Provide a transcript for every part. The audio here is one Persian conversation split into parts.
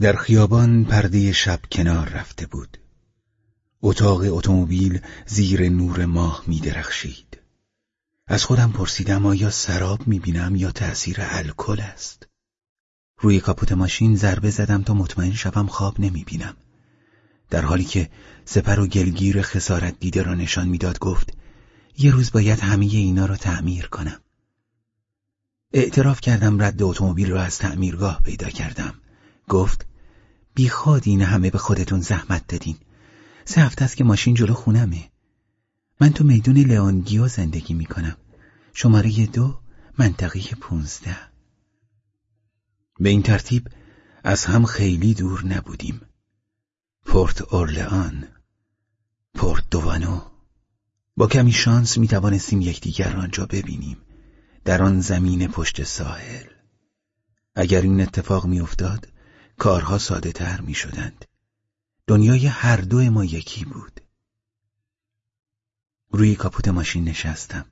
در خیابان پرده شب کنار رفته بود. اتاق اتومبیل زیر نور ماه می درخشید. از خودم پرسیدم آیا سراب می بینم یا تأثیر الکل است؟ روی کاپوت ماشین ضربه زدم تا مطمئن شوم خواب نمی بینم. در حالی که سپر و گلگیر خسارت دیده را نشان می‌داد گفت یه روز باید همه اینا را تعمیر کنم. اعتراف کردم رد اتومبیل را از تعمیرگاه پیدا کردم. گفت بیخواد این همه به خودتون زحمت دادین. سه هفته است که ماشین جلو خونمه. من تو میدون لئونگیو زندگی می‌کنم. شماره دو منطقه پونزده. به این ترتیب از هم خیلی دور نبودیم. پورت اورلئان پورت دوانو. با کمی شانس می توانستیم یکدیگر را آنجا ببینیم. در آن زمین پشت ساحل. اگر این اتفاق می افتاد کارها ساده تر می شدند. دنیای هر دو ما یکی بود. روی کاپوت ماشین نشستم.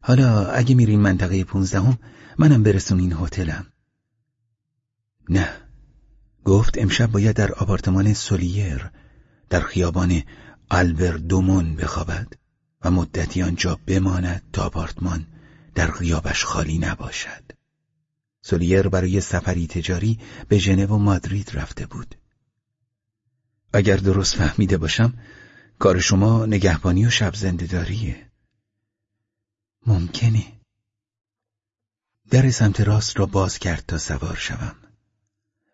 حالا اگه میریم منطقه پونزدهم منم برسون این هتلم. نه. گفت امشب باید در آپارتمان سولیر در خیابان دومون بخوابد و مدتی آنجا بماند تا آپارتمان در غیابش خالی نباشد. سولیر برای سفری تجاری به ژنو و مادرید رفته بود. اگر درست فهمیده باشم کار شما نگهبانی و شب زندهداریه ممکنه. در سمت راست را باز کرد تا سوار شوم.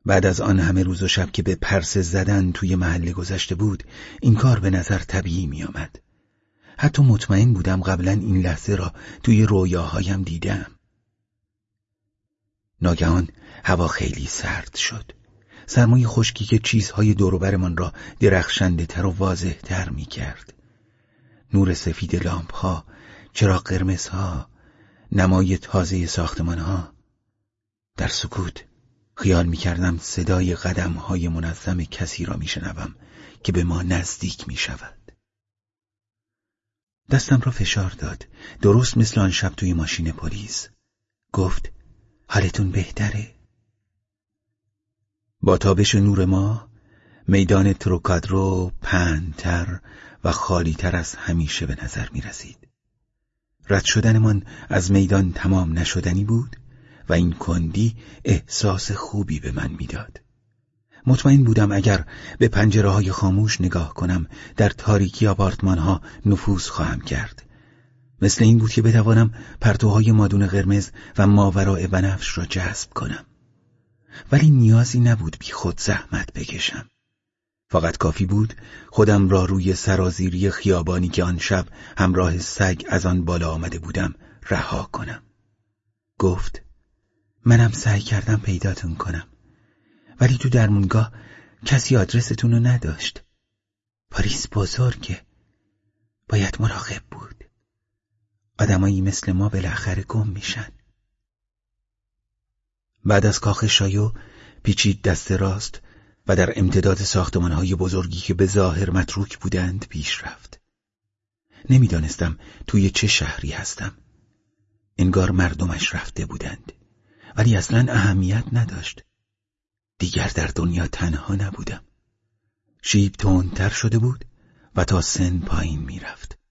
بعد از آن همه روز و شب که به پرسه زدن توی محله گذشته بود این کار به نظر طبیعی می آمد. حتی مطمئن بودم قبلا این لحظه را توی رویاهایم دیدم. ناگهان هوا خیلی سرد شد. سرمای خشکی که چیزهای دوروبرمان را درخشنده تر و واضح تر می کرد. نور سفید لامپ ها چراغ قرمز ها نمای تازه ساختمان ها در سکوت خیال می کردم صدای قدم های منظم کسی را می شنوم که به ما نزدیک می شود. دستم را فشار داد. درست مثل آن شب توی ماشین پلیس. گفت حالتون بهتره؟ با تابش نور ما میدان تروکادرو پنتر و خالیتر از همیشه به نظر می رسید. رد شدنمان از میدان تمام نشدنی بود و این کندی احساس خوبی به من می‌داد. مطمئن بودم اگر به پنجره های خاموش نگاه کنم در تاریکی آپارتمان ها نفوذ خواهم کرد. مثل این بود که بتوانم پرتوهای مادون قرمز و ماورای بنفش را جذب کنم. ولی نیازی نبود بی خود زحمت بکشم. فقط کافی بود خودم را روی سرازیری خیابانی که آن شب همراه سگ از آن بالا آمده بودم رها کنم. گفت منم سعی کردم پیداتون کنم ولی تو درمونگاه کسی آدرستون رو نداشت پاریس بزرگه باید مراقب بود آدمایی مثل ما بالاخره گم میشن. بعد از کاخ شایو پیچید دست راست و در امتداد ساختمانهای بزرگی که به ظاهر متروک بودند پیش رفت. نمی‌دانستم توی چه شهری هستم. انگار مردمش رفته بودند. ولی اصلا اهمیت نداشت. دیگر در دنیا تنها نبودم. شیب تندتر شده بود و تا سن پایین می‌رفت.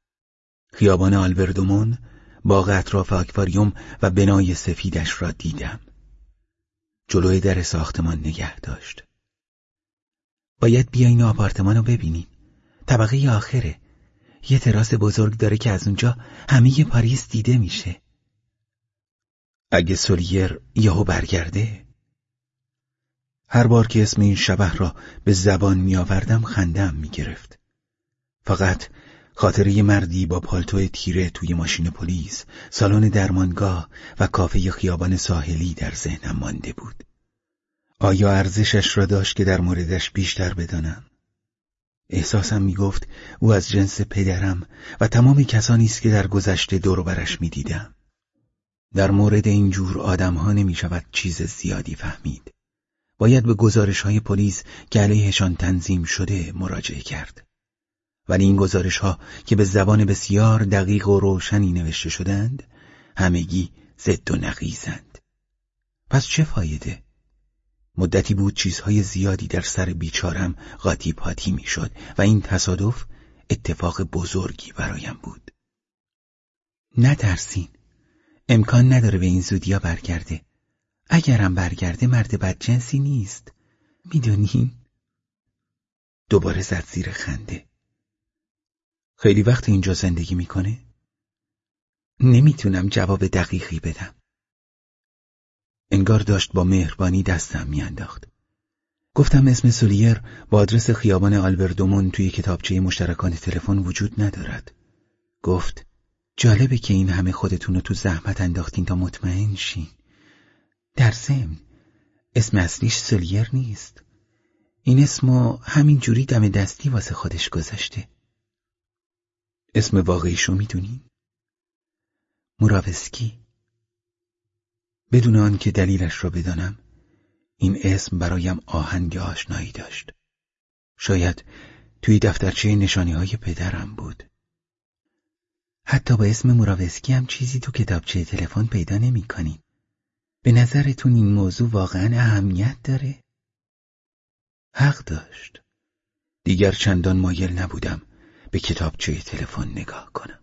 خیابان آلبردومون باغ اطراف آکواریوم و بنای سفیدش را دیدم. جلوی در ساختمان نگه داشت. باید بیاین آپارتمان رو ببینیم طبقه آخره. یه تراس بزرگ داره که از اونجا همه پاریس دیده میشه. اگه سولیر یهو برگرده؟ هر بار که اسم این شبه را به زبان می آوردم خندم می گرفت. فقط خاطره مردی با پالتو تیره توی ماشین پلیس، سالن درمانگاه و کافه خیابان ساحلی در ذهنم مانده بود. آیا ارزشش را داشت که در موردش بیشتر بدانم؟ احساسم می گفت او از جنس پدرم و تمام کسانی است که در گذشته دور برش می دیدم. در مورد این جور آدم ها نمی شود چیز زیادی فهمید. باید به گزارش های پلیس که علیهشان تنظیم شده مراجعه کرد. ولی این گزارش ها که به زبان بسیار دقیق و روشنی نوشته شدند همگی ضد و نقیزند. پس چه فایده؟ مدتی بود چیزهای زیادی در سر بیچارم قاطی پاتی می‌شد و این تصادف اتفاق بزرگی برایم بود. نترسین. امکان نداره به این زودیا برگرده. اگرم برگرده مرد بدجنسی نیست. می‌دونین؟ دوباره زد زیر خنده. خیلی وقت اینجا زندگی می‌کنه؟ نمی‌تونم جواب دقیقی بدم. انگار داشت با مهربانی دستم میانداخت. گفتم اسم سولیر با آدرس خیابان آلبردومون توی کتابچه مشترکان تلفن وجود ندارد. گفت جالبه که این همه خودتون رو تو زحمت انداختین تا مطمئن شین. در ضمن اسم اصلیش سولیر نیست. این اسمو همین جوری دم دستی واسه خودش گذاشته. اسم واقعیشو می‌دونین؟ موراوسکی بدون آنکه دلیلش را بدانم این اسم برایم آهنگ آشنایی داشت شاید توی دفترچه نشانی های پدرم بود حتی با اسم موراوسکی هم چیزی تو کتابچه تلفن پیدا نمی کنین. به نظرتون این موضوع واقعا اهمیت داره؟ حق داشت دیگر چندان مایل نبودم به کتابچه تلفن نگاه کنم.